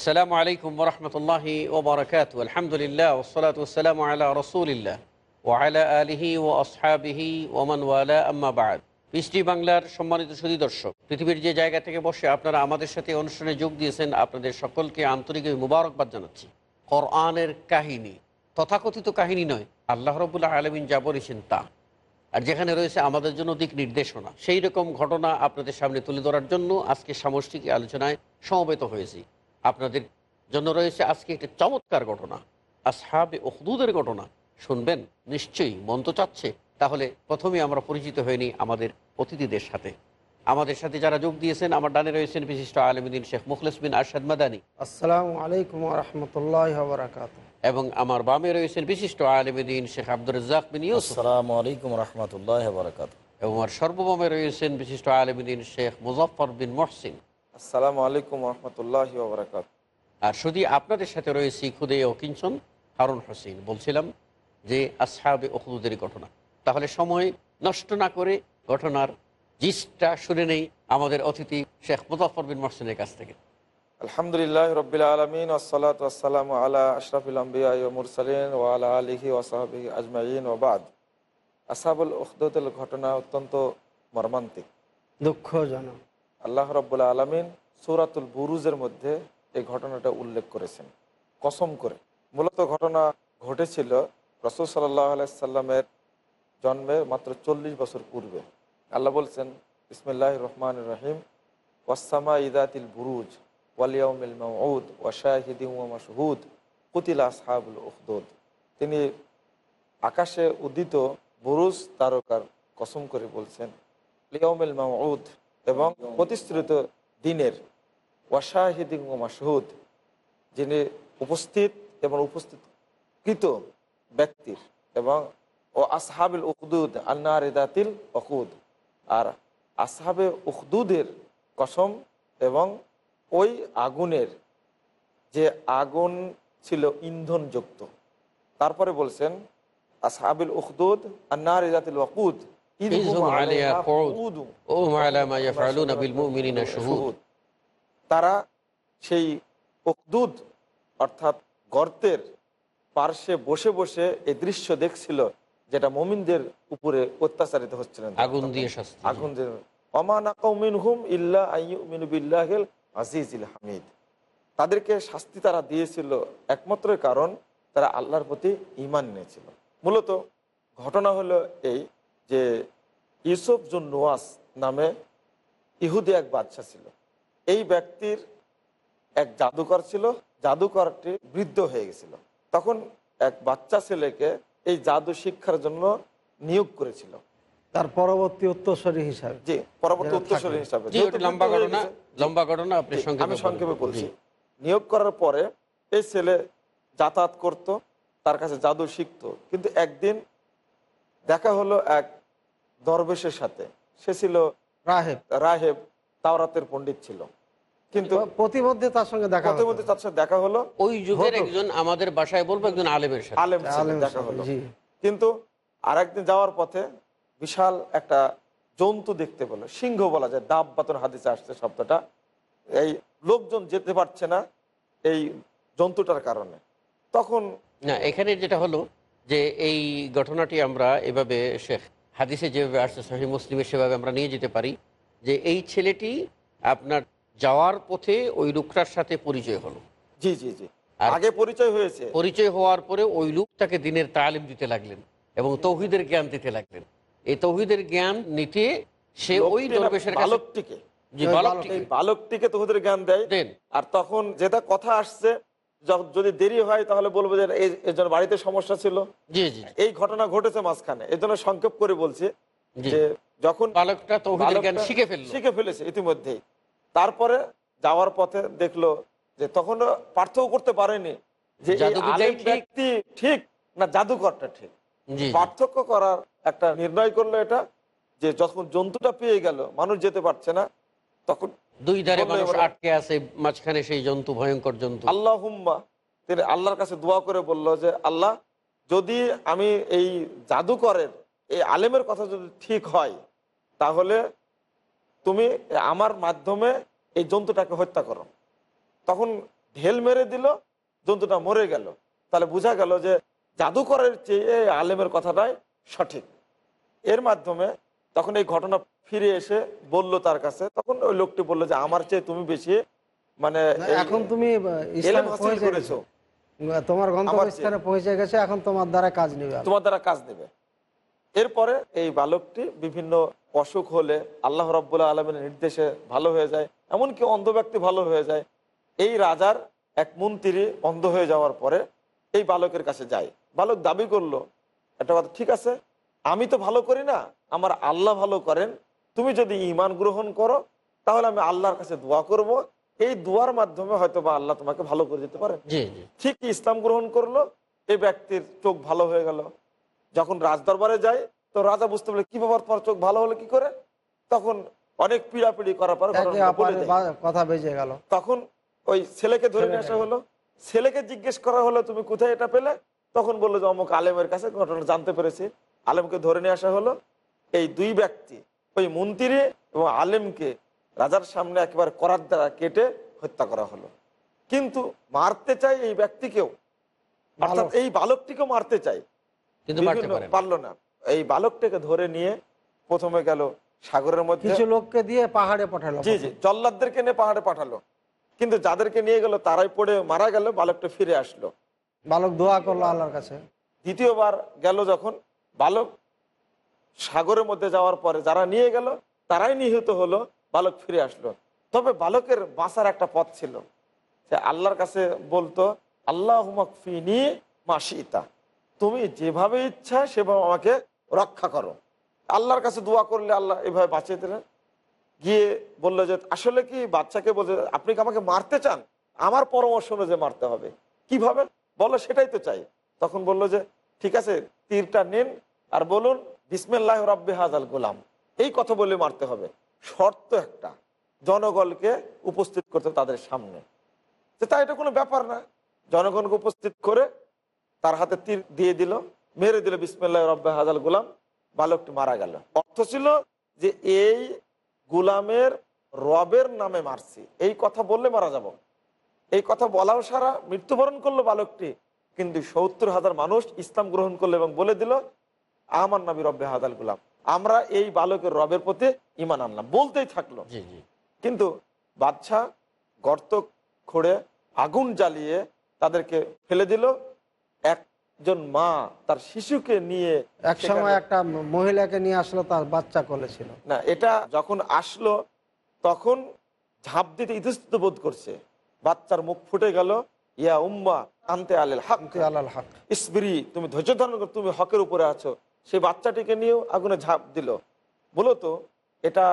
আসসালামু আলাইকুম রহমতুল্লাহ ওবরাকাত আলহামদুলিল্লাহ ওসলাত ওসালাম রসুলিল্লা ও ওয়ালা আলহি ও আসহাবিহি ওমান ওয়ালা আম্মাবাদ বৃষ্টি বাংলার সম্মানিত সুদী দর্শক, পৃথিবীর যে জায়গা থেকে বসে আপনারা আমাদের সাথে অনুষ্ঠানে যোগ দিয়েছেন, আপনাদের সকলকে আন্তরিক মুবারকবাদ জানাচ্ছি। কোরআনের কাহিনী, তথাকথিত কাহিনী নয়, আল্লাহ রবুল্লাহ আলমিন যা বলেছেন তা। আর যেখানে রয়েছে আমাদের জন্য দিক নির্দেশনা, সেই রকম ঘটনা আপনাদের সামনে তুলে ধরার জন্য আজকে সামষ্টিক আলোচনায় সমবেত হয়েছি। আপনাদের জন্য রয়েছে আজকে একটি চমৎকার ঘটনা। আসহাবে ওখদুদের ঘটনা। শুনবেন নিশ্চয়ই মন তো চাচ্ছে। তাহলে প্রথমে আমরা পরিচিত হয়নি আমাদের অতিথিদের সাথে। আমাদের সাথে যারা যোগ দিয়েছেন আমার ডানে রয়েছেন বিশিষ্ট আলমদিন শেখ মুখলিস বিন আরশাদ মাদানী। আসসালামু আলাইকুম রহমতুল্লাহ বরাকাত এবং আমার বামে রয়েছেন বিশিষ্ট আলমদিন শেখ আব্দুর রাজ্জাক বিন ইউসুফ। আসসালামু আলাইকুম রহমতুল্লাহ এবং আমার সর্বভৌমে রয়েছেন বিশিষ্ট আলমদিন শেখ মুজফর বিন মহসিন। আসসালামু আলাইকুম রহমতুল্লাহ বরকাত আর শুধু আপনাদের সাথে রয়েছে খুদে ও কিঞ্চন হারুন হোসেন। বলছিলাম যে আসহাবে ওখুদের ঘটনা। তাহলে সময় নষ্ট না করে ঘটনার জিসটা শুনে নেই আমাদের অতিথি শেখ মুজফর বিন মহসিনের কাছ থেকে। আলহামদুলিল্লাহ রবিল আলমিন ওসলাত ওসালাম আলা আশরাফুল আম্বিয়া মুরসালিন ও আলা আলিহি ওসাহাবি আজমাইন ওবাদ আসাবুল উখদুল ঘটনা অত্যন্ত মর্মান্তিক। দুঃখজনক। আল্লাহ রব্বুল্লা আলমিন সৌরাতুল বুরুজের মধ্যে এই ঘটনাটা উল্লেখ করেছেন। কসম করে। মূলত ঘটনা ঘটেছিল রসুল সাল্লাহ আলাইসাল্লামের জন্মের মাত্র চল্লিশ বছর পূর্বে। আল্লাহ বলছেন ইসমিল্লাহ রহমান রহিম। ওয়াসামা ইদাতিল বুরুজ ওয়ালিয়াউমিল মাউদ ওয়াশাহিদিম মাসহুদ কুতিল আসহাবুল উখদুদ। তিনি আকাশে উদিত বুরুজ তারকার কসম করে বলছেন লিয়াউমিল মাউদ এবং প্রতিশ্রুত দিনের ওয়াশাহিদিম মাসহুদ যিনি উপস্থিত এবং উপস্থিত কৃত ব্যক্তির এবং ও আসহাবিল উকদুদ আন্নার ইদাতিল অকুদ আর আসহাবে উকদুদের কসম এবং ওই আগুনের যে আগুন ছিল ইন্ধনযুক্ত। তারপরে বলছেন, আসহাবিল উকদুদ আন্নার ইদাতিল ওকুদ তারা সেই অকদুদ অর্থাৎ গর্তের পার্শ্বে বসে বসে এই দৃশ্য দেখছিল যেটা মোমিনদের উপরে অত্যাচারিত হচ্ছিলেন। আগুন দিয়ে আগুন দিয়ে। হামিদ। তাদেরকে শাস্তি তারা দিয়েছিল একমাত্র কারণ তারা আল্লাহর প্রতি ইমান নিয়েছিল মূলত ঘটনা হলো এই যে ইউসুফ জুন নোয়াস নামে ইহুদি এক বাদশা ছিল। এই ব্যক্তির এক জাদুকর ছিল। জাদুকরটি বৃদ্ধ হয়ে গেছিল। তখন এক বাচ্চা ছেলেকে এই জাদু শিক্ষার জন্য নিয়োগ করেছিল। তার পরবর্তী উত্তরসরী হিসাবে। জি পরবর্তী উত্তরসূরি থাকবে। হিসাবে। জি যেহেতু ওটা লম্বা ঘটনা লম্বা ঘটনা আপনি আমি সংক্ষেপে বলছি। নিয়োগ করার পরে এই ছেলে যাতায়াত করত তার কাছে জাদু শিখতো। কিন্তু একদিন দেখা হলো এক দরবেশের সাথে। সে ছিল রাহেব। রাহেব তাওরাতের পণ্ডিত ছিল। কিন্তু প্রতিমধ্যে তার সঙ্গে দেখা প্রতিমধ্যে তার সাথে দেখা হলো। ওই যুগের একজন আমাদের বাসায় বলব একজন আলেমের সাথে। আলেম দেখা হলো। কিন্তু আরেকদিন যাওয়ার পথে বিশাল একটা জন্তু দেখতে পেল। সিংহ বলা যায় ডাব বাতন হাদিসে আসছে শব্দটা। এই লোকজন যেতে পারছে না এই জন্তুটার কারণে। তখন না এখানে যেটা হলো যে এই ঘটনাটি আমরা এভাবে শেখ হাদিসে যেভাবে আসছে সহি মুসলিমে সেভাবে আমরা নিয়ে যেতে পারি যে এই ছেলেটি আপনার যাওয়ার পথে ওই লোকটার সাথে পরিচয় হলো। জি জি জি। আগে পরিচয় হয়েছে। পরিচয় হওয়ার পরে ওই লোক তাকে দিনের তালিম দিতে লাগলেন এবং তৌহিদের জ্ঞান দিতে লাগলেন। এই তৌহিদের জ্ঞান নিতে সে ওই দরবেশের বালকটিকে। বালকটিকে। তোদের জ্ঞান দেয় দেন। আর তখন যেটা কথা আসছে যদি দেরি হয় তাহলে বলব যে এর জন্য বাড়িতে সমস্যা ছিল। এই ঘটনা ঘটেছে মাঝখানে। এর জন্য সংক্ষেপ করে বলছি যে যখন বালকটা শিখে ফেলেছে ইতিমধ্যেই। তারপরে যাওয়ার পথে দেখল যে তখন পার্থক্য করতে পারেনি যে। ব্যক্তি ঠিক না জাদুকরটা ঠিক। পার্থক্য করার একটা নির্ণয় করল এটা যে যখন জন্তুটা পেয়ে গেল মানুষ যেতে পারছে না তখন দুই ধারে মানুষ আটকে আছে মাঝখানে সেই জন্তু ভয়ঙ্কর জন্তু। আল্লাহ হুম্মা তিনি আল্লাহর কাছে দোয়া করে বলল যে আল্লাহ যদি আমি এই জাদুকরের এই আলেমের কথা যদি ঠিক হয় তাহলে তুমি আমার মাধ্যমে এই জন্তুটাকে হত্যা করো। তখন ঢেল মেরে দিল জন্তুটা মরে গেল। তাহলে বোঝা গেল যে জাদুকরের চেয়ে এই আলেমের কথাটাই সঠিক। এর মাধ্যমে তখন এই ঘটনা ফিরে এসে বলল তার কাছে তখন ওই লোকটি বলল যে আমার চেয়ে তুমি বেশি মানে এখন তুমি করেছ। তোমার গন্তব্যস্থানে পৌঁছে গেছে এখন তোমার দ্বারা কাজ নেবে তোমার দ্বারা কাজ দেবে এরপরে এই বালকটি বিভিন্ন অসুখ হলে আল্লাহ রব্বুল্লাহ আলমের নির্দেশে ভালো হয়ে যায় এমনকি অন্ধ ব্যক্তি ভালো হয়ে যায়। এই রাজার এক মন্ত্রী অন্ধ হয়ে যাওয়ার পরে এই বালকের কাছে যায়। বালক দাবি করল একটা কথা ঠিক আছে আমি তো ভালো করি না আমার আল্লাহ ভালো করেন তুমি যদি ইমান গ্রহণ করো তাহলে আমি আল্লাহর কাছে দোয়া করব। এই দোয়ার মাধ্যমে হয়তো বা আল্লাহ তোমাকে ভালো করে দিতে জি ঠিক ইসলাম গ্রহণ করল এই ব্যক্তির চোখ ভালো হয়ে গেল। যখন রাজদরবারে যায় তো রাজা বুঝতে পারলে কি ব্যাপার তোমার চোখ ভালো হলো কি করে? তখন অনেক পিড়াপিড়ি করার পর কথা বেজে গেল। তখন ওই ছেলেকে ধরে নিয়ে আসা হলো। ছেলেকে জিজ্ঞেস করা হলো তুমি কোথায় এটা পেলে? তখন বলল যে অমুক আলেমের কাছে ঘটনা জানতে পেরেছি। আলেমকে ধরে নিয়ে আসা হলো। এই দুই ব্যক্তি ওই মন্ত্রী এবং আলেমকে রাজার সামনে একেবারে করার দ্বারা কেটে হত্যা করা হলো। কিন্তু মারতে চাই এই ব্যক্তিকেও। অর্থাৎ এই বালকটিকেও মারতে চাই কিন্তু। পারল না। এই বালকটাকে ধরে নিয়ে প্রথমে গেল সাগরের মধ্যে। কিছু লোককে দিয়ে পাহাড়ে পাঠালো জি জি জল্লাদদেরকে নিয়ে পাহাড়ে পাঠালো। কিন্তু যাদেরকে নিয়ে গেল তারাই পড়ে মারা গেল বালকটা ফিরে আসলো। বালক দোয়া করল আল্লাহর কাছে। দ্বিতীয়বার গেল যখন বালক সাগরের মধ্যে যাওয়ার পরে যারা নিয়ে গেল, তারাই নিহত হলো, বালক ফিরে আসলো। তবে বালকের বাঁচার একটা পথ ছিল। সে আল্লাহর কাছে বলতো আল্লাহ ফিনি মাসিতা তুমি যেভাবে ইচ্ছা সেভাবে আমাকে রক্ষা করো। আল্লাহর কাছে দোয়া করলে আল্লাহ এভাবে বাঁচিয়ে দিলেন। গিয়ে বলল যে, আসলে কি বাচ্চাকে বলছে, আপনি কি আমাকে মারতে চান? আমার পরামর্শ অনুযায়ী মারতে হবে। কীভাবে? বলো, সেটাই তো চাই। তখন বলল যে, ঠিক আছে, তীরটা নিন আর বলুন বিসমিল্লাহ রব্বে হাজাল গোলাম। এই কথা বলে মারতে হবে। শর্ত একটা, জনগণকে উপস্থিত করতে তাদের সামনে। যে তা এটা কোনো ব্যাপার না। জনগণকে উপস্থিত করে তার হাতে তীর দিয়ে দিল, মেরে দিল বিসমিল্লাহ রব্বে হাজাল গোলাম। বালকটি মারা গেল। অর্থ ছিল যে এই গুলামের রবের নামে মারছি। এই কথা বললে মারা যাব। এই কথা বলাও সারা, মৃত্যুবরণ করল বালকটি কিন্তু সত্তর হাজার মানুষ ইসলাম গ্রহণ করল এবং বলে দিল আমার নামি রব্বে হাজাল গুলাম। আমরা এই বালকের রবের প্রতি ইমান আনলাম। বলতেই থাকল। জি জি। কিন্তু বাদশাহ গর্ত খুঁড়ে আগুন জ্বালিয়ে তাদেরকে ফেলে দিল। একজন মা তার শিশুকে নিয়ে এক সময় একটা মহিলাকে নিয়ে আসলো তার বাচ্চা কোলে ছিল। না এটা যখন আসলো তখন ঝাঁপ দিতে ইতস্তত বোধ করছে। বাচ্চার মুখ ফুটে গেল ইয়া উম্মা আনতে আলেল হাক। আল্লাহ হক। ইসবিরি তুমি ধৈর্য ধারণ করো তুমি হকের উপরে আছো। সেই বাচ্চাটিকে নিয়েও আগুনে ঝাঁপ দিল। মূলত এটা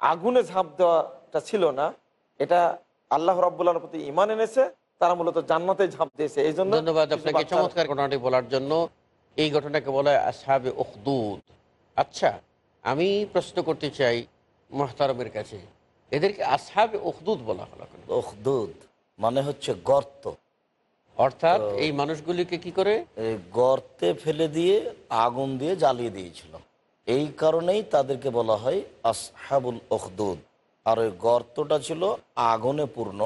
আগুনে ঝাঁপ দেওয়াটা ছিল না এটা আল্লাহ রব্বুল্লাহর প্রতি ইমান এনেছে তারা মূলত জান্নাতে ঝাঁপ দিয়েছে। এই জন্য ধন্যবাদ আপনাকে চমৎকার ঘটনাটি বলার জন্য। এই ঘটনাকে বলা হয় আসহাবে উখদুদ। আচ্ছা আমি প্রশ্ন করতে চাই মোহতারমের কাছে। এদেরকে আসহাবে উখদুদ বলা হলো কেন? ওখদুদ মানে হচ্ছে গর্ত। অর্থাৎ এই মানুষগুলিকে কি করে? গর্তে ফেলে দিয়ে আগুন দিয়ে জ্বালিয়ে দিয়েছিল। এই কারণেই তাদেরকে বলা হয় আসহাবুল ওখদুদ আর ওই গর্তটা ছিল আগুনে পূর্ণ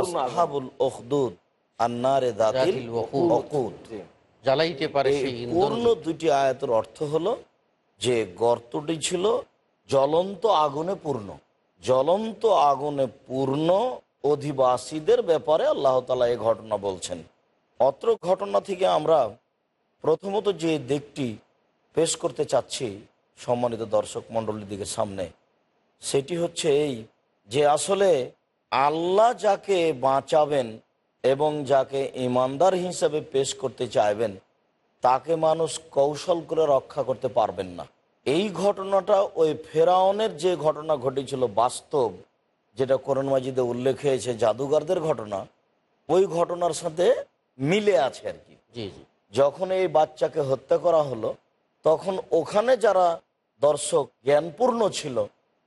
আসহাবুল ওখদুদ আন্নারে দাতিল দাতিল জ্বালাইতে পারে পূর্ণ দুটি আয়াতের অর্থ হলো যে গর্তটি ছিল জ্বলন্ত আগুনে পূর্ণ। জ্বলন্ত আগুনে পূর্ণ অধিবাসীদের ব্যাপারে আল্লাহ তালা এই ঘটনা বলছেন। অত্র ঘটনা থেকে আমরা প্রথমত যে দিকটি পেশ করতে চাচ্ছি সম্মানিত দর্শক মণ্ডলীর দিকে সামনে, সেটি হচ্ছে এই যে আসলে আল্লাহ যাকে বাঁচাবেন এবং যাকে ইমানদার হিসাবে পেশ করতে চাইবেন, তাকে মানুষ কৌশল করে রক্ষা করতে পারবেন না। এই ঘটনাটা ওই ফেরাউনের যে ঘটনা ঘটেছিল বাস্তব যেটা করণ মাজিদে উল্লেখ হয়েছে জাদুঘরদের ঘটনা ওই ঘটনার সাথে মিলে আছে আর কি। জি জি। যখন এই বাচ্চাকে হত্যা করা হলো তখন ওখানে যারা দর্শক জ্ঞানপূর্ণ ছিল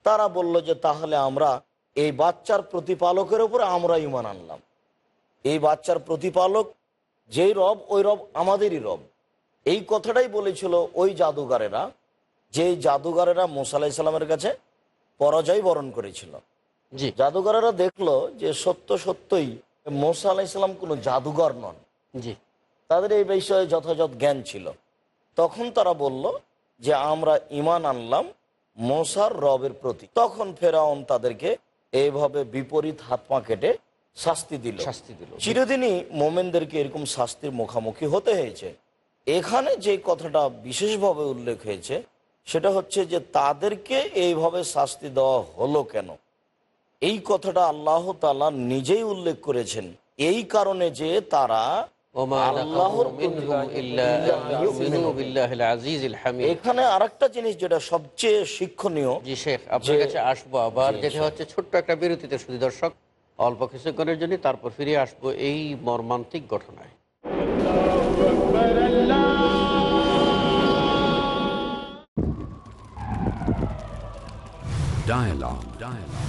তারা বলল যে তাহলে আমরা এই বাচ্চার প্রতিপালকের উপরে আমরা ইমান আনলাম। এই বাচ্চার প্রতিপালক যেই রব ওই রব আমাদেরই রব। এই কথাটাই বলেছিল ওই জাদুগারেরা যে জাদুগারেরা মোসা কাছে পরাজয় বরণ করেছিল। জাদুঘরেরা দেখল যে সত্য সত্যই মোসা আলাইসাল্লাম কোনো জাদুঘর নন। জি। তাদের এই বিষয়ে যথাযথ জ্ঞান ছিল। তখন তারা বলল যে আমরা ইমান আনলাম মোসার রবের প্রতি। তখন ফেরাউন তাদেরকে এইভাবে বিপরীত হাত পা কেটে শাস্তি দিল। শাস্তি দিল। চিরদিনই মোমেনদেরকে এরকম শাস্তির মুখোমুখি হতে হয়েছে। এখানে যে কথাটা বিশেষভাবে উল্লেখ হয়েছে সেটা হচ্ছে যে তাদেরকে এইভাবে শাস্তি দেওয়া হলো কেন? এই কথাটা আল্লাহ তালা নিজেই উল্লেখ করেছেন এই কারণে যে তারা ওমা আল্লাহর নাকামু মিনহুম ইল্লা আন ইউমিনু বিল্লাহিল আজিজিল হামিদ এখানে আরেকটা জিনিস যেটা সবচেয়ে শিক্ষণীয় জি শেখ আপনার কাছে আসব আবার যেটা হচ্ছে ছোট্ট একটা বিরতিতে শুধু দর্শক অল্প কিছুক্ষণের জন্য তারপর ফিরে আসব এই মর্মান্তিক ঘটনায় Dialogue. Dialogue.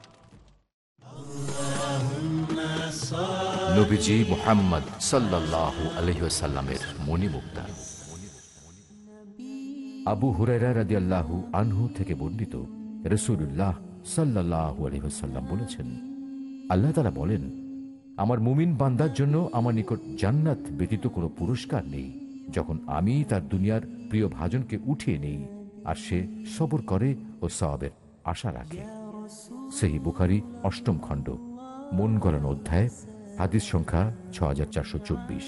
নবীজি মোহাম্মদ আবু হুরাইরা আনহু থেকে বর্ণিত বলেছেন, আল্লাহ বলেন, আমার মুমিন বান্দার জন্য আমার নিকট জান্নাত ব্যতীত কোনো পুরস্কার নেই। যখন আমি তার দুনিয়ার প্রিয় ভাজনকে উঠিয়ে নেই, আর সে সবর করে ও সবের আশা রাখে। সেই বুখারি অষ্টম খণ্ড, মন গলানো অধ্যায় হাদিস সংখ্যা ছ হাজার চারশো চব্বিশ।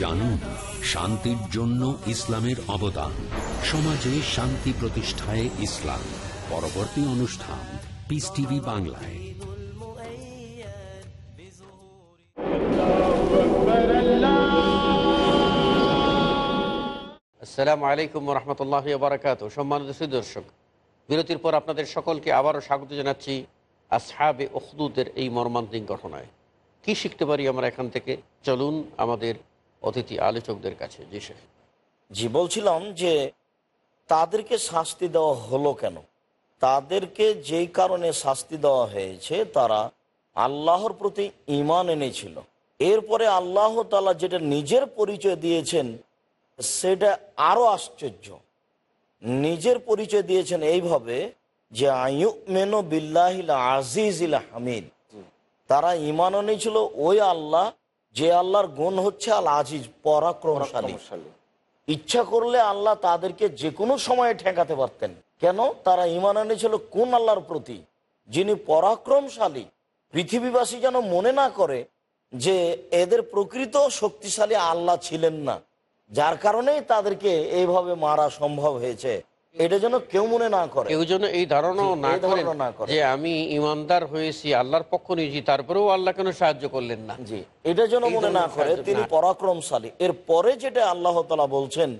জানুন শান্তির জন্য ইসলামের অবদান। সমাজে শান্তি প্রতিষ্ঠায় ইসলাম। পরবর্তী অনুষ্ঠান পিস টিভি বাংলায়। আসসালামু আলাইকুম রহমতুল্লাহ বারাকাত সম্মানিত সুদী দর্শক বিরতির পর আপনাদের সকলকে আবারও স্বাগত জানাচ্ছি আসহাবে উখদুদের এই মর্মান্তিক ঘটনায়। কি শিখতে পারি আমরা এখান থেকে? চলুন আমাদের অতিথি আলোচকদের কাছে জি শেখ। জি বলছিলাম যে তাদেরকে শাস্তি দেওয়া হলো কেন? তাদেরকে যেই কারণে শাস্তি দেওয়া হয়েছে তারা আল্লাহর প্রতি ইমান এনেছিল। এরপরে আল্লাহ তালা যেটা নিজের পরিচয় দিয়েছেন সেটা আরও আশ্চর্য। নিজের পরিচয় দিয়েছেন এইভাবে যে আয়ু মেনো বিল্লাহিল আজিজিল হামিদ। তারা ইমান এনেছিল ওই আল্লাহ যে আল্লাহর গুণ হচ্ছে আল আজিজ পরাক্রমশালী। ইচ্ছা করলে আল্লাহ তাদেরকে যে কোনো সময়ে ঠেকাতে পারতেন। কেন? তারা ইমান এনেছিল কোন আল্লাহর প্রতি? যিনি পরাক্রমশালী। পৃথিবীবাসী যেন মনে না করে যে এদের প্রকৃত শক্তিশালী আল্লাহ ছিলেন না যার কারণেই তাদেরকে এইভাবে মারা সম্ভব হয়েছে। এটা যেন কেউ মনে না করে। কেউ যেন এই ধারণাও না করেন ধারণা যে আমি ইমানদার হয়েছি আল্লাহর পক্ষ নিয়েছি তারপরেও আল্লাহ কেন সাহায্য করলেন না? জি এটা যেন মনে না করে তিনি পরাক্রমশালী। এর পরে যেটা আল্লাহ তালা বলছেন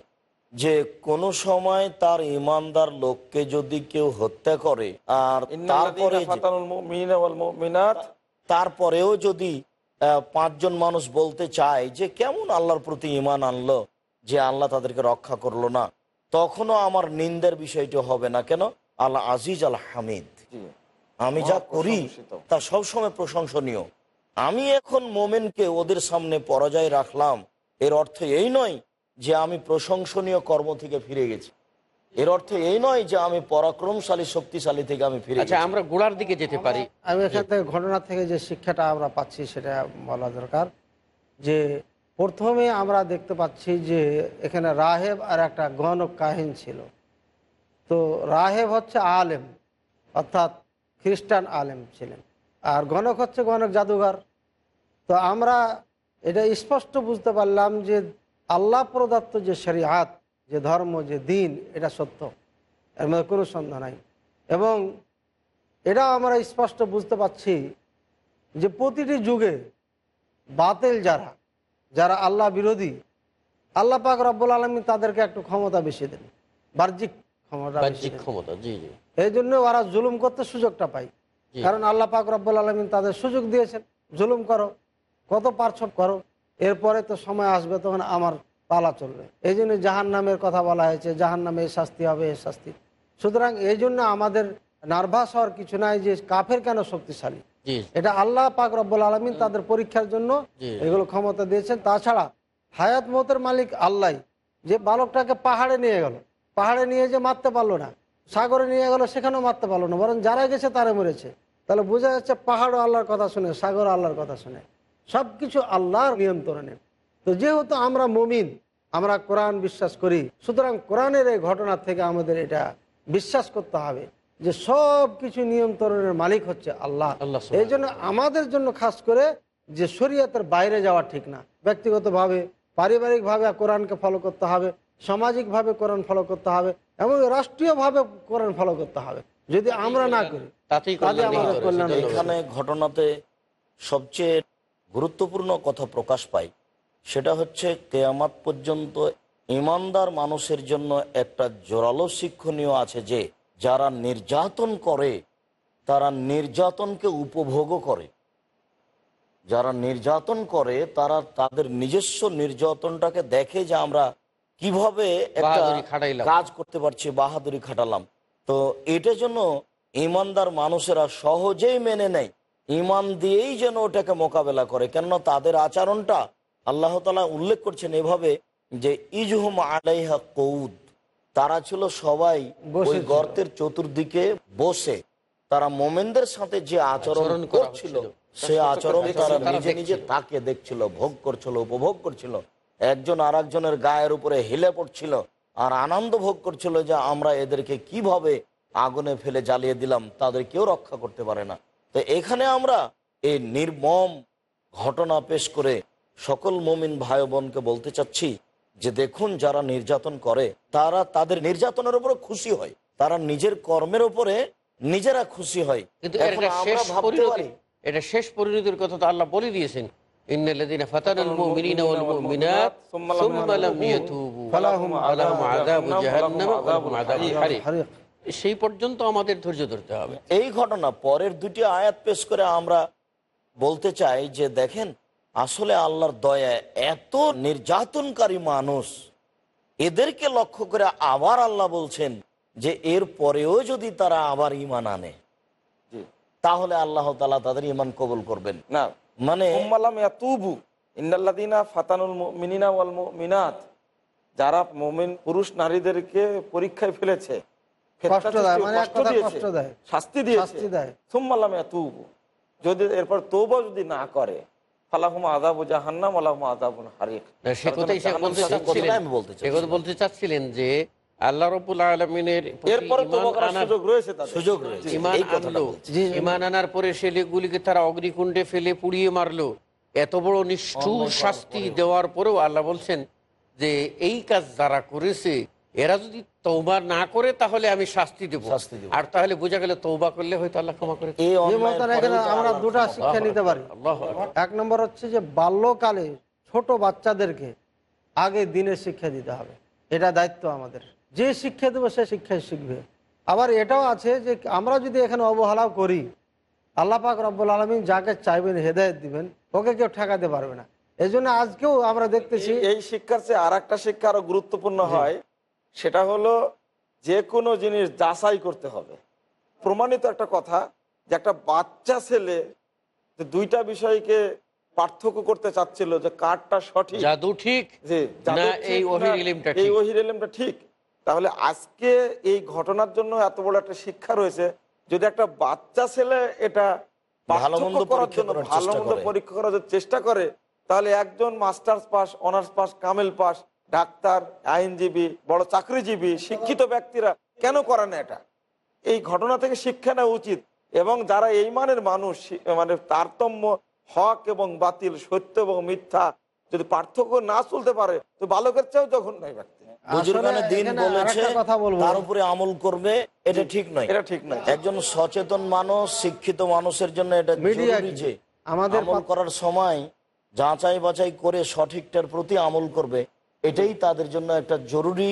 যে কোন সময় তার ইমানদার লোককে যদি কেউ হত্যা করে আর তারপরে যে- ফাতানুল মুমিনা ওয়াল মুমিনাত। তারপরেও যদি আহ, পাঁচজন মানুষ বলতে চায় যে কেমন আল্লাহর প্রতি ইমান আনলো যে আল্লাহ তাদেরকে রক্ষা করল না? তখনও আমার নিন্দের বিষয়টি হবে না। কেন? আল্লাহ আজিজ আল হামিদ। আমি যা করি। তা সবসময় প্রশংসনীয়। আমি এখন মোমেনকে ওদের সামনে পরাজয় রাখলাম এর অর্থ এই নয় যে আমি প্রশংসনীয় কর্ম থেকে ফিরে গেছি। এর অর্থ এই নয় যে আমি পরাক্রমশালী শক্তিশালী থেকে আমি ফিরে আচ্ছা গেছি। আমরা গোড়ার দিকে যেতে পারি। আমি এখান থেকে ঘটনা থেকে যে শিক্ষাটা আমরা পাচ্ছি সেটা বলা দরকার যে প্রথমে আমরা দেখতে পাচ্ছি যে এখানে রাহেব আর একটা গণক কাহিন ছিল। তো রাহেব হচ্ছে আলেম, অর্থাৎ খ্রিস্টান আলেম ছিলেন। আর গণক হচ্ছে গণক জাদুঘর। তো আমরা এটা স্পষ্ট বুঝতে পারলাম যে আল্লাহ প্রদত্ত যে শরিয়াত, যে ধর্ম, যে দিন, এটা সত্য। এর মধ্যে কোনো সন্দেহ নাই। এবং এটাও আমরা স্পষ্ট বুঝতে পারছি যে প্রতিটি যুগে বাতিল যারা যারা আল্লাহ বিরোধী আল্লাহ পাক রব্বুল আলমী তাদেরকে একটু ক্ষমতা বেশি দেন বাহ্যিক ক্ষমতা ক্ষমতা জি জি। এই জন্য ওরা জুলুম করতে সুযোগটা পায়। কারণ আল্লাহ পাক রব্বুল আলমিন তাদের সুযোগ দিয়েছেন জুলুম করো কত পার্শ্ব করো এরপরে তো সময় আসবে তখন আমার পালা চলবে। এই জন্য জাহান নামের কথা বলা হয়েছে জাহান নামে এই শাস্তি হবে এই শাস্তি। সুতরাং এই জন্য আমাদের নার্ভাস হওয়ার কিছু নাই যে কাফের কেন শক্তিশালী? এটা আল্লাহ পাক রব্বুল আলমিন তাদের পরীক্ষার জন্য এগুলো ক্ষমতা দিয়েছেন। তাছাড়া হায়াত মতের মালিক আল্লাহ। যে বালকটাকে পাহাড়ে নিয়ে গেল। পাহাড়ে নিয়ে যে মারতে পারল না। সাগরে নিয়ে গেল সেখানেও মারতে পারল না। বরং যারা গেছে তারা মরেছে। তাহলে বোঝা যাচ্ছে পাহাড়ও আল্লাহর কথা শুনে সাগর আল্লাহর কথা শুনে। সব কিছু আল্লাহর নিয়ন্ত্রণে। তো যেহেতু আমরা মমিন আমরা কোরআন বিশ্বাস করি সুতরাং কোরআনের এই ঘটনা থেকে আমাদের এটা বিশ্বাস করতে হবে। যে সব কিছু নিয়ন্ত্রণের মালিক হচ্ছে আল্লাহ। আল্লাহ সুবহানাহু এই জন্য আমাদের জন্য খাস করে যে শরীয়তের বাইরে যাওয়া ঠিক না। ব্যক্তিগতভাবে পারিবারিকভাবে কোরআনকে ফলো করতে হবে সামাজিকভাবে কোরআন ফলো করতে হবে এবং রাষ্ট্রীয়ভাবে কোরআন ফলো করতে হবে। যদি আমরা না করি। এখানে ঘটনাতে সবচেয়ে গুরুত্বপূর্ণ কথা প্রকাশ পায় সেটা হচ্ছে কেয়ামাত পর্যন্ত ইমানদার মানুষের জন্য একটা জোরালো শিক্ষণীয় আছে যে যারা নির্যাতন করে তারা নির্যাতনকে উপভোগও করে। যারা নির্যাতন করে তারা তাদের নিজস্ব নির্যাতনটাকে দেখে যে আমরা কীভাবে। কাজ করতে পারছি বাহাদুরি খাটালাম। তো এটার জন্য ইমানদার মানুষেরা সহজেই মেনে নেয়। ইমান দিয়েই যেন ওটাকে মোকাবেলা করে। কেননা তাদের আচরণটা আল্লাহ তালা উল্লেখ করছেন এভাবে যে ইজহুম আলাইহা কৌদ। তারা ছিল সবাই ওই গর্তের চতুর্দিকে বসে। তারা মোমেনদের সাথে যে আচরণ করছিল সে আচরণ তারা তারা নিজে নিজে তাকে দেখছিল ভোগ করছিল উপভোগ করছিল। একজন আর একজনের গায়ের উপরে হেলে পড়ছিল আর আনন্দ ভোগ করছিল যে আমরা এদেরকে কীভাবে আগুনে ফেলে জ্বালিয়ে দিলাম তাদের কেউ রক্ষা করতে পারে না। তো এখানে আমরা এই নির্মম ঘটনা পেশ করে সকল মমিন ভাই বোনকে বলতে চাচ্ছি যে দেখুন যারা নির্যাতন করে তারা তাদের নির্যাতনের উপরে খুশি হয়। তারা নিজের কর্মের উপরে নিজেরা খুশি হয়। কিন্তু এটা শেষ পরিণতির কথা তো আল্লাহ বলে দিয়েছেন। সেই পর্যন্ত আমাদের ধৈর্য ধরতে হবে। এই ঘটনা পরের দুটি আয়াত পেশ করে আমরা বলতে চাই যে দেখেন আসলে আল্লাহর দয়া এত নির্যাতনকারী মানুষ এদেরকে লক্ষ্য করে আবার আল্লাহ বলছেন যে এর পরেও যদি তারা আবার ইমান আনে তাহলে আল্লাহ তালা তাদের ইমান কবুল করবেন না মানে উম্মালাম ইয়াতুবু ইন্নাল্লাযীনা ফাতানুল মুমিনিনা ওয়াল মুমিনাত যারা মুমিন পুরুষ নারীদেরকে পরীক্ষায় ফেলেছে মানে। শাস্তি দেয়। যদি এরপর তওবা যদি না করে ফালাহুম জাহান্নাম হারিক সে কথাই আমি বলতে কথা বলতে চাচ্ছিলেন যে আল্লাহ রবুল আলমিনের ইমান আনার পরে ছেলেগুলিকে তারা অগ্নিকুণ্ডে ফেলে পুড়িয়ে মারলো। এত বড় নিষ্ঠুর শাস্তি দেওয়ার পরেও আল্লাহ বলছেন যে এই কাজ যারা করেছে এরা যদি তৌবা না করে তাহলে আমি শাস্তি দেব। শাস্তি দেব। আর তাহলে বোঝা গেল তৌবা করলে হয়তো আল্লাহ ক্ষমা করে আমরা দুটা শিক্ষা নিতে পারি। এক নম্বর হচ্ছে যে বাল্যকালে ছোট বাচ্চাদেরকে আগে দিনের শিক্ষা দিতে হবে। এটা দায়িত্ব আমাদের। যে শিক্ষা দেবো সে শিক্ষায় শিখবে। আবার এটাও আছে যে আমরা যদি এখানে অবহেলাও করি আল্লাহ পাক রব্বুল আলমিন যাকে চাইবেন হেদায়ত দিবেন ওকে কেউ ঠেকাতে পারবে না। এই আজকেও আমরা দেখতেছি এই- এই শিক্ষার চেয়ে আর একটা শিক্ষা আরও গুরুত্বপূর্ণ হয় সেটা হলো যে কোনো জিনিস যাচাই করতে হবে। প্রমাণিত একটা কথা যে একটা বাচ্চা ছেলে যে দুইটা বিষয়কে পার্থক্য করতে চাচ্ছিল যে কারটা সঠিক। জাদু ঠিক? যে এই ওহির ইলমটা এই ঠিক? তাহলে আজকে এই ঘটনার জন্য এত বড় একটা শিক্ষা রয়েছে যদি একটা বাচ্চা ছেলে এটা ভালো মন্দ পরীক্ষা করার ভালো মন্দ পরীক্ষা করার জন্য চেষ্টা করে তাহলে একজন মাস্টার্স পাস অনার্স পাস কামেল পাস ডাক্তার আইনজীবী বড় চাকরিজীবী শিক্ষিত ব্যক্তিরা কেন করে না এটা? এই ঘটনা থেকে শিক্ষা নেওয়া উচিত এবং যারা এই মানের মানুষ মানে তারতম্য হক এবং বাতিল সত্য এবং মিথ্যা যদি পার্থক্য না চলতে পারে তো বালকের চেয়েও যখন নাই ব্যক্তি। বুজুর্গানে আসলে দিন এখানে বলেছে আরেকটা কথা বলব। তার উপরে আমল করবে এটা ঠিক নয়। এটা ঠিক নয়। একজন সচেতন মানুষ শিক্ষিত মানুষের জন্য এটা মিডিয়া জরুরি আমাদের করার সময় যাচাই বাছাই করে সঠিকটার প্রতি আমল করবে। এটাই তাদের জন্য একটা জরুরি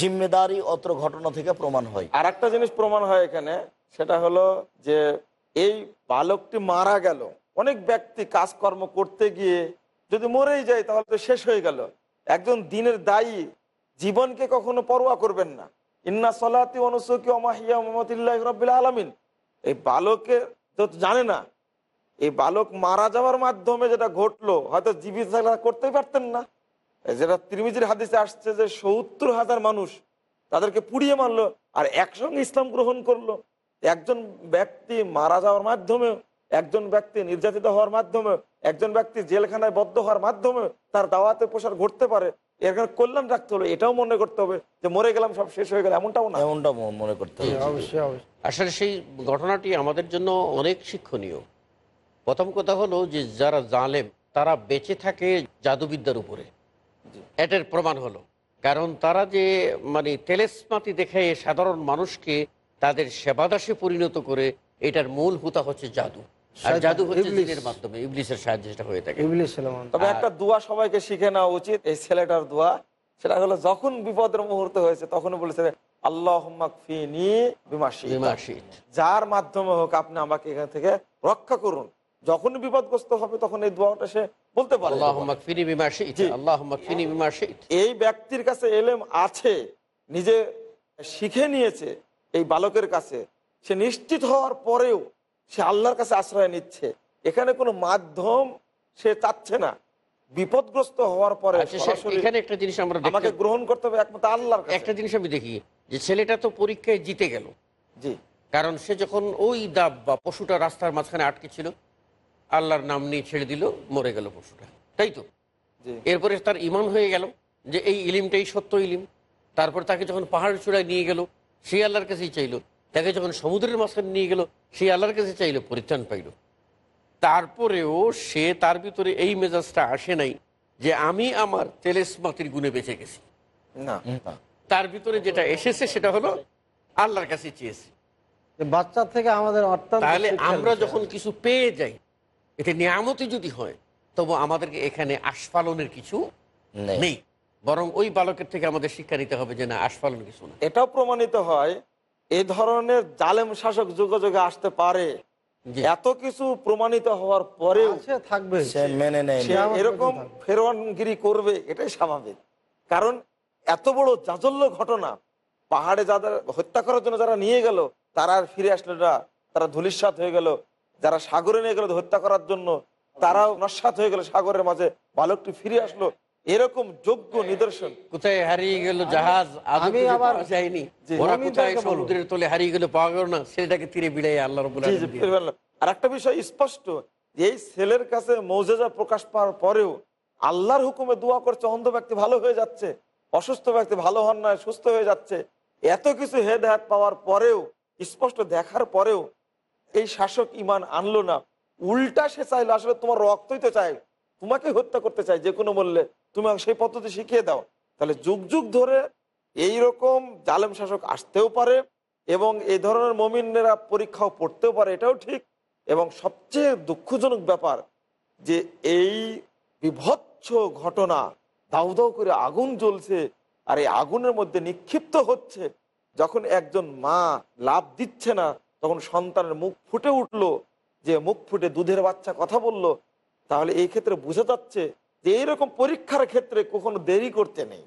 জিম্মেদারি অত্র ঘটনা থেকে প্রমাণ হয়। আর একটা জিনিস প্রমাণ হয় এখানে সেটা হলো যে এই বালকটি মারা গেল। অনেক ব্যক্তি কাজকর্ম করতে গিয়ে যদি মরেই যায় তাহলে তো শেষ হয়ে গেল। একজন দিনের দায়ী জীবনকে কখনো পরোয়া করবেন না। ইন্না সলাতি অনুসুকি অমাহিয়া মোহাম্মদুল্লাহ রবিল আলমিন। এই বালকে তো জানে না এই বালক মারা যাওয়ার মাধ্যমে যেটা ঘটলো হয়তো জীবিত করতেই পারতেন না। যেটা তিরমিজির হাদিসে আসছে যে সত্তর হাজার মানুষ তাদেরকে পুড়িয়ে মারলো আর একসঙ্গে ইসলাম গ্রহণ করল। একজন ব্যক্তি মারা যাওয়ার মাধ্যমে একজন ব্যক্তি নির্যাতিত হওয়ার মাধ্যমে একজন ব্যক্তি জেলখানায় বদ্ধ হওয়ার মাধ্যমে তার দাওয়াতে প্রসার ঘটতে পারে। এখানে কল্যাণ রাখতে হবে এটাও মনে করতে হবে যে মরে গেলাম সব শেষ হয়ে গেল এমনটাও না। এমনটা মনে করতে হবে। অবশ্যই অবশ্যই। আসলে সেই ঘটনাটি আমাদের জন্য অনেক শিক্ষণীয়। প্রথম কথা হলো যে যারা জালেম তারা বেঁচে থাকে জাদুবিদ্যার উপরে। এটার প্রমাণ হলো। কারণ তারা যে মানে তেলেসমাতি দেখে সাধারণ মানুষকে তাদের সেবাদাসে পরিণত করে এটার মূল হুতা হচ্ছে জাদু। আর শয়তান, জাদু হচ্ছে মাধ্যমে ইবলিসের সাহায্যে সেটা হয়ে থাকে। ইবলিস সালাম তবে একটা দোয়া সবাইকে শিখে নেওয়া উচিত এই ছেলেটার দোয়া। সেটা হলো যখন বিপদের মুহূর্ত হয়েছে তখন বলেছে আল্লাহ যার মাধ্যমে হোক আপনি আমাকে এখান থেকে রক্ষা করুন। যখন বিপদগ্রস্ত হবে তখন এই দোয়াটা সে বলতে পারে। এই ব্যক্তির কাছে এলেম আছে নিজে শিখে নিয়েছে এই বালকের কাছে সে নিশ্চিত হওয়ার পরেও সে আল্লাহর কাছে আশ্রয় নিচ্ছে। এখানে কোনো মাধ্যম সে চাচ্ছে না। বিপদগ্রস্ত হওয়ার পরে আচ্ছা, এখানে একটা জিনিস আমরা আমাকে গ্রহণ করতে হবে একমাত্র আল্লাহর একটা জিনিস আমি দেখি যে ছেলেটা তো পরীক্ষায় জিতে গেল। জি। কারণ সে যখন ওই দাব বা পশুটা রাস্তার মাঝখানে আটকে ছিল আল্লাহর নাম নিয়ে ছেড়ে দিল মরে গেল পশুটা। তাই তো? এরপরে তার ইমান হয়ে গেল যে এই ইলিমটাই সত্য ইলিম। তারপর তাকে যখন পাহাড় চূড়ায় নিয়ে গেল সেই আল্লাহর কাছেই চাইলো। তাকে যখন সমুদ্রের মাঝখানে নিয়ে গেল সেই আল্লাহর কাছে চাইলো পরিত্রাণ পাইল। তারপরেও সে তার ভিতরে এই মেজাজটা আসে নাই যে আমি আমার তেলেসমাতির গুণে বেঁচে গেছি। না। তার ভিতরে যেটা এসেছে সেটা হলো আল্লাহর কাছে চেয়েছি। বাচ্চা থেকে আমাদের তাহলে আমরা যখন কিছু পেয়ে যাই এটা নিয়ামতি যদি হয় তবু আমাদেরকে এখানে আস্ফালনের কিছু নেই। নেই। বরং ওই বালকের থেকে আমাদের শিক্ষা নিতে হবে যে না আস্ফালন কিছু না। এটাও প্রমাণিত হয় এই ধরনের জালেম শাসক যুগে যুগে আসতে পারে। এত কিছু প্রমাণিত হওয়ার পরেও থাকবে। মেনে নেয় এরকম ফেরওয়ানগিরি করবে এটাই স্বাভাবিক। কারণ এত বড় জাজল্য ঘটনা পাহাড়ে যাদের হত্যা করার জন্য যারা নিয়ে গেল তারা আর ফিরে আসলো না তারা ধুলিস্বাত হয়ে গেল। যারা সাগরে নিয়ে গেল হত্যা করার জন্য তারাও নস্বাত হয়ে গেল সাগরের মাঝে বালকটি ফিরে আসলো। এরকম যোগ্য নিদর্শন। কোথায় হারিয়ে গেল জাহাজ? আমি আবার- জি। ওরা কোথায় সমুদ্রের তলে হারিয়ে গেল পাওয়া গেল না ছেলেটাকে তীরে বিড়াই আল্লাহ। আর একটা বিষয় স্পষ্ট এই ছেলের কাছে মৌজেজা প্রকাশ পাওয়ার পরেও আল্লাহর হুকুমে দোয়া করছে অন্ধ ব্যক্তি ভালো হয়ে যাচ্ছে অসুস্থ ব্যক্তি ভালো হন না সুস্থ হয়ে যাচ্ছে। এত কিছু হেদ হাত পাওয়ার পরেও স্পষ্ট দেখার পরেও এই শাসক ইমান আনলো না। উল্টা সে চাইলো, আসলে তোমার রক্তই তো চাই। তোমাকে হত্যা করতে চাই, যে কোনো মূল্যে। তুমি সেই পদ্ধতি শিখিয়ে দাও। তাহলে যুগ যুগ ধরে এই রকম জালেম শাসক আসতেও পারে এবং এই ধরনের মমিনেরা পরীক্ষাও পড়তেও পারে, এটাও ঠিক। এবং সবচেয়ে দুঃখজনক ব্যাপার যে এই বিভৎস ঘটনা দাউ দাউ করে আগুন জ্বলছে আর এই আগুনের মধ্যে নিক্ষিপ্ত হচ্ছে যখন একজন মা লাভ দিচ্ছে না তখন সন্তানের মুখ ফুটে উঠল যে মুখ ফুটে দুধের বাচ্চা কথা বলল। তাহলে এই ক্ষেত্রে বোঝা যাচ্ছে যে এইরকম পরীক্ষার ক্ষেত্রে কখনো দেরি করতে নেই।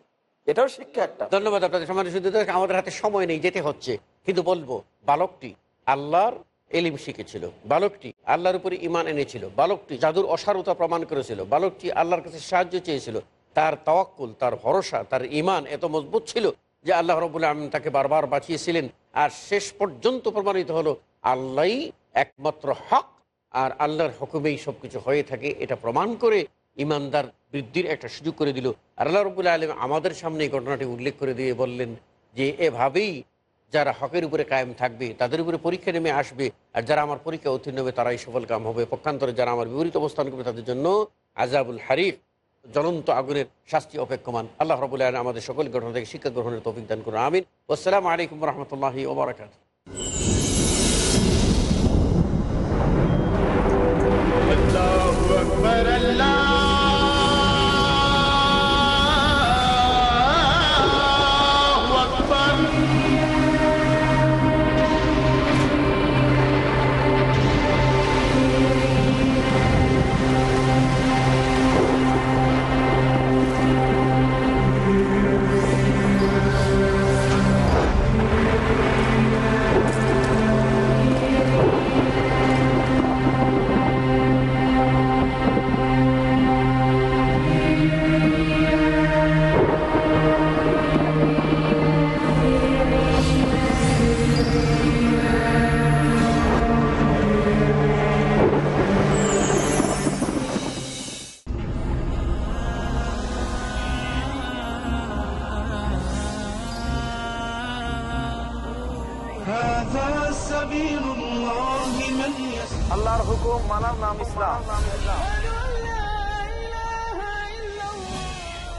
এটাও শিক্ষা একটা। ধন্যবাদ আপনাদের সমাজ আমাদের হাতে সময় নেই, যেতে হচ্ছে। কিন্তু বলব, বালকটি আল্লাহর এলিম শিখেছিল। বালকটি আল্লাহর উপরে ইমান এনেছিল। বালকটি জাদুর অসারতা প্রমাণ করেছিল। বালকটি আল্লাহর কাছে সাহায্য চেয়েছিল। তার তাওয়াক্কুল, তার ভরসা, তার ইমান এত মজবুত ছিল যে আল্লাহ রবুল্লা আলম তাকে বারবার বাঁচিয়েছিলেন। আর শেষ পর্যন্ত প্রমাণিত হলো আল্লাহ একমাত্র হক, আর আল্লাহর হুকুমেই সবকিছু হয়ে থাকে। এটা প্রমাণ করে ইমানদার বৃদ্ধির একটা সুযোগ করে দিল। আর আল্লাহ রবুল্লা আলম আমাদের সামনে এই ঘটনাটি উল্লেখ করে দিয়ে বললেন যে, এভাবেই যারা হকের উপরে কায়েম থাকবে, তাদের উপরে পরীক্ষা নেমে আসবে, আর যারা আমার পরীক্ষা উত্তীর্ণ হবে, তারাই সফল কাম হবে। পক্ষান্তরে যারা আমার বিপরীত অবস্থান করবে, তাদের জন্য আজাবুল হারিফ জ্বলন্ত আগুনের শাস্তি অপেক্ষমান। আল্লাহ রবুল্লাহ আলম আমাদের সকল ঘটনা থেকে শিক্ষা গ্রহণের তৌফিক দান করুন। আমিন। আসসালামু আলাইকুম রহমতুল্লাহ ওবরাকাত। আল্লাহর